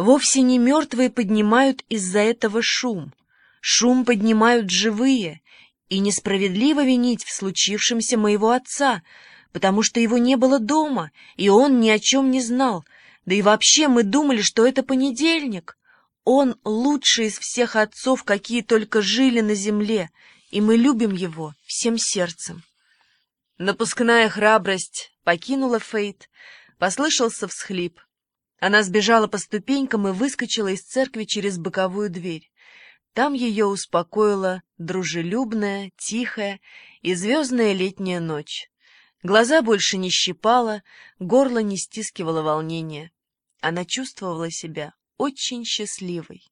Вовсе не мертвые поднимают из-за этого шум. Шум поднимают живые, и несправедливо винить в случившемся моего отца, потому что его не было дома, и он ни о чем не знал, да и вообще мы думали, что это понедельник. Он лучший из всех отцов, какие только жили на земле, и мы любим его всем сердцем. Напускная храбрость покинула Фейт, послышался всхлип. Она сбежала по ступенькам и выскочила из церкви через боковую дверь. Там ее успокоила дружелюбная, тихая и звездная летняя ночь. Глаза больше не щипала, горло не стискивало волнение. Она чувствовала себя очень счастливой.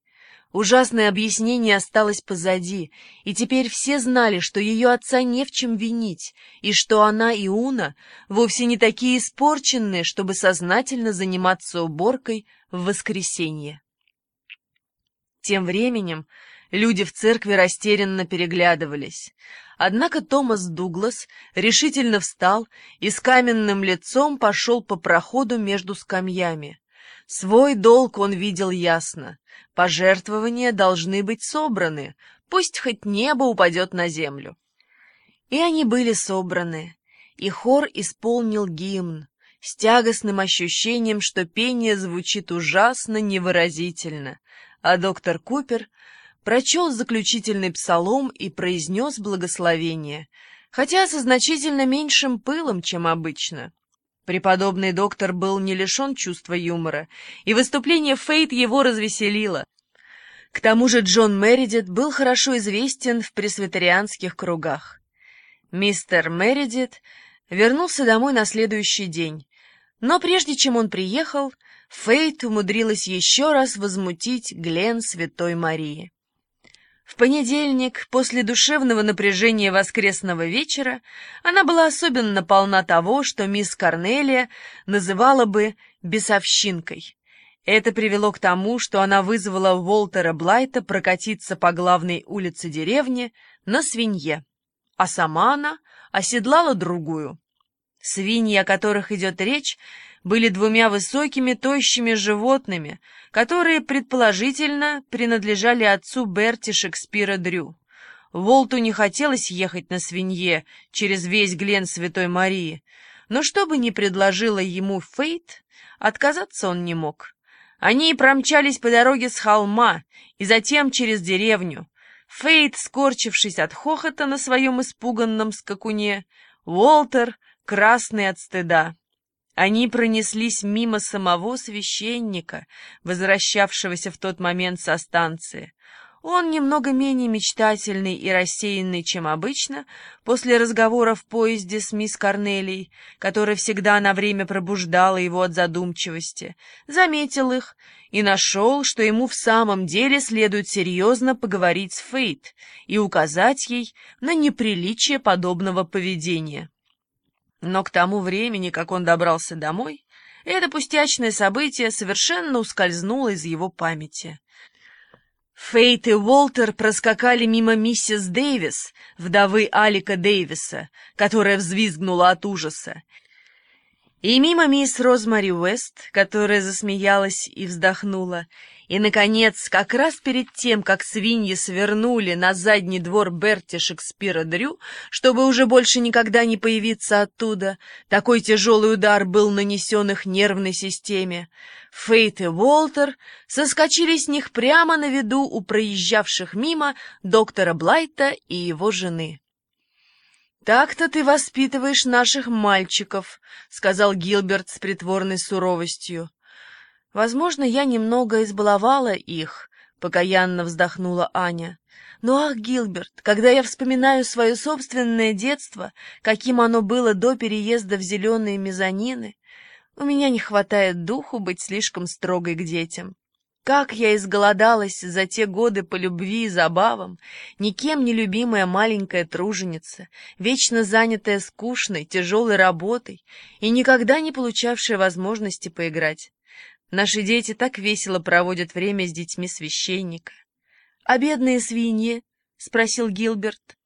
Ужасное объяснение осталось позади, и теперь все знали, что ее отца не в чем винить, и что она и Уна вовсе не такие испорченные, чтобы сознательно заниматься уборкой в воскресенье. Тем временем люди в церкви растерянно переглядывались. Однако Томас Дуглас решительно встал и с каменным лицом пошел по проходу между скамьями. Свой долг он видел ясно. Пожертвования должны быть собраны, пусть хоть небо упадет на землю. И они были собраны, и хор исполнил гимн, с тягостным ощущением, что пение звучит ужасно невыразительно, а доктор Купер прочел заключительный псалом и произнес благословение, хотя со значительно меньшим пылом, чем обычно. Преподобный доктор был не лишен чувства юмора, и выступление Фейт его развеселило. К тому же Джон Мередит был хорошо известен в пресвитерианских кругах. Мистер Мередит вернулся домой на следующий день, но прежде чем он приехал, Фейт умудрилась еще раз возмутить Глен Святой Марии. В понедельник, после душевного напряжения воскресного вечера, она была особенно полна того, что мисс Корнелия называла бы «бесовщинкой». Это привело к тому, что она вызвала Уолтера Блайта прокатиться по главной улице деревни на свинье, а сама она оседлала другую. Свиньи, о которых идет речь, были двумя высокими, тощими животными, которые, предположительно, принадлежали отцу Берти Шекспира Дрю. Волту не хотелось ехать на свинье через весь Глен Святой Марии, но что бы ни предложила ему Фейт, отказаться он не мог. Они промчались по дороге с холма и затем через деревню. Фейт, скорчившись от хохота на своем испуганном скакуне, Уолтер, красный от стыда. Они пронеслись мимо самого священника, возвращавшегося в тот момент со станции. Он немного менее мечтательный и рассеянный, чем обычно, после разговора в поезде с мисс Корнелией, которая всегда на время пробуждала его от задумчивости, заметил их и нашел, что ему в самом деле следует серьезно поговорить с Фейт и указать ей на неприличие подобного поведения. Но к тому времени, как он добрался домой, это пустячное событие совершенно ускользнуло из его памяти. Фейт и Уолтер проскакали мимо миссис Дэвис, вдовы Алика Дэвиса, которая взвизгнула от ужаса, и мимо мисс Розмари Уэст, которая засмеялась и вздохнула, и, наконец, как раз перед тем, как свиньи свернули на задний двор Берти Шекспира Дрю, чтобы уже больше никогда не появиться оттуда, такой тяжелый удар был нанесен их нервной системе, Фейт и Уолтер соскочили с них прямо на виду у проезжавших мимо доктора Блайта и его жены. «Так-то ты воспитываешь наших мальчиков», — сказал Гилберт с притворной суровостью. Возможно, я немного избаловала их, — покаянно вздохнула Аня. Но ах, Гилберт, когда я вспоминаю свое собственное детство, каким оно было до переезда в зеленые мезонины, у меня не хватает духу быть слишком строгой к детям. Как я изголодалась за те годы по любви и забавам, никем не любимая маленькая труженица, вечно занятая скучной, тяжелой работой и никогда не получавшая возможности поиграть. Наши дети так весело проводят время с детьми священника. — А бедные свиньи? — спросил Гилберт.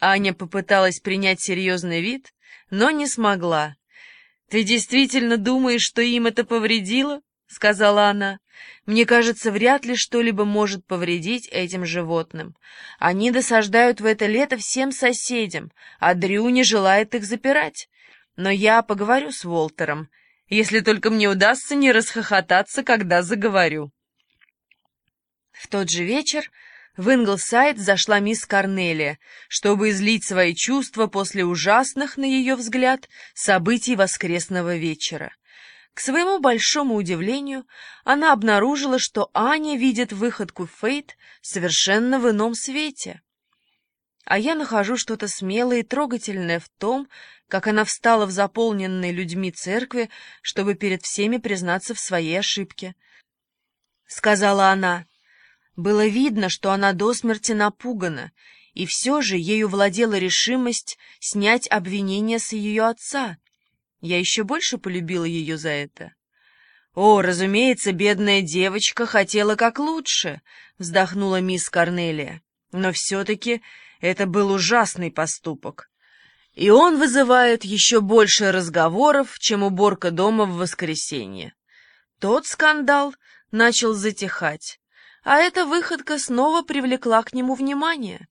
Аня попыталась принять серьезный вид, но не смогла. — Ты действительно думаешь, что им это повредило? — сказала она. «Мне кажется, вряд ли что-либо может повредить этим животным. Они досаждают в это лето всем соседям, а Дрю не желает их запирать. Но я поговорю с Волтером, если только мне удастся не расхохотаться, когда заговорю». В тот же вечер в Инглсайд зашла мисс Корнелия, чтобы излить свои чувства после ужасных, на ее взгляд, событий воскресного вечера. К своему большому удивлению, она обнаружила, что Аня видит выходку Фейт совершенно в ином свете. А я нахожу что-то смелое и трогательное в том, как она встала в заполненной людьми церкви, чтобы перед всеми признаться в своей ошибке. Сказала она. Было видно, что она до смерти напугана, и все же ею владела решимость снять обвинение с ее отца — я еще больше полюбила ее за это. «О, разумеется, бедная девочка хотела как лучше», — вздохнула мисс Корнелия. «Но все-таки это был ужасный поступок. И он вызывает еще больше разговоров, чем уборка дома в воскресенье». Тот скандал начал затихать, а эта выходка снова привлекла к нему внимание.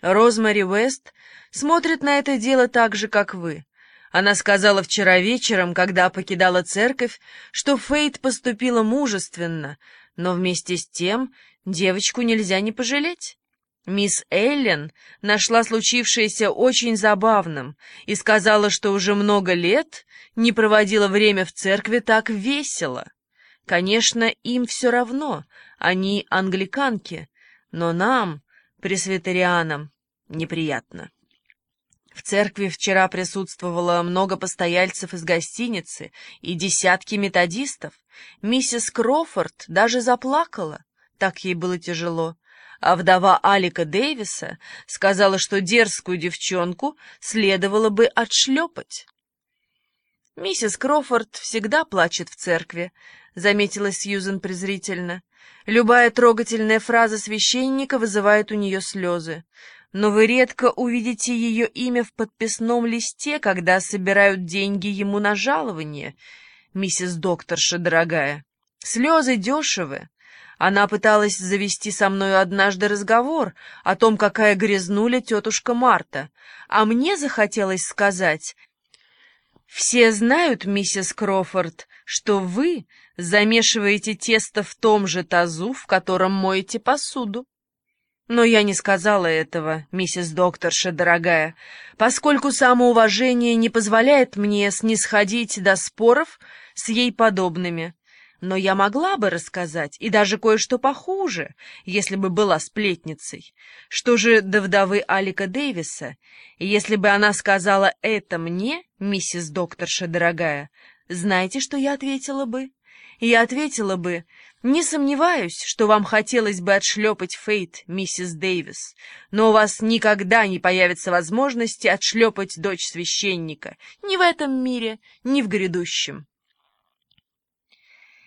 Розмари Уэст смотрит на это дело так же, как вы. Она сказала вчера вечером, когда покидала церковь, что Фейт поступила мужественно, но вместе с тем девочку нельзя не пожалеть. Мисс Эллен нашла случившееся очень забавным и сказала, что уже много лет не проводила время в церкви так весело. Конечно, им все равно, они англиканки, но нам, пресвитерианам, неприятно. В церкви вчера присутствовало много постояльцев из гостиницы и десятки методистов. Миссис Крофорд даже заплакала, так ей было тяжело. А вдова Алика Дэвиса сказала, что дерзкую девчонку следовало бы отшлепать. «Миссис Крофорд всегда плачет в церкви», — заметила Сьюзен презрительно. «Любая трогательная фраза священника вызывает у нее слезы но вы редко увидите ее имя в подписном листе, когда собирают деньги ему на жалование, миссис докторша дорогая. Слезы дешевы. Она пыталась завести со мной однажды разговор о том, какая грязнуля тетушка Марта, а мне захотелось сказать... «Все знают, миссис Крофорд, что вы замешиваете тесто в том же тазу, в котором моете посуду». Но я не сказала этого, миссис докторша дорогая, поскольку самоуважение не позволяет мне снисходить до споров с ей подобными. Но я могла бы рассказать, и даже кое-что похуже, если бы была сплетницей. Что же до вдовы Алика Дэвиса? Если бы она сказала это мне, миссис докторша дорогая, знаете, что я ответила бы? Я ответила бы, «Не сомневаюсь, что вам хотелось бы отшлепать Фейт, миссис Дэвис, но у вас никогда не появится возможности отшлепать дочь священника, ни в этом мире, ни в грядущем».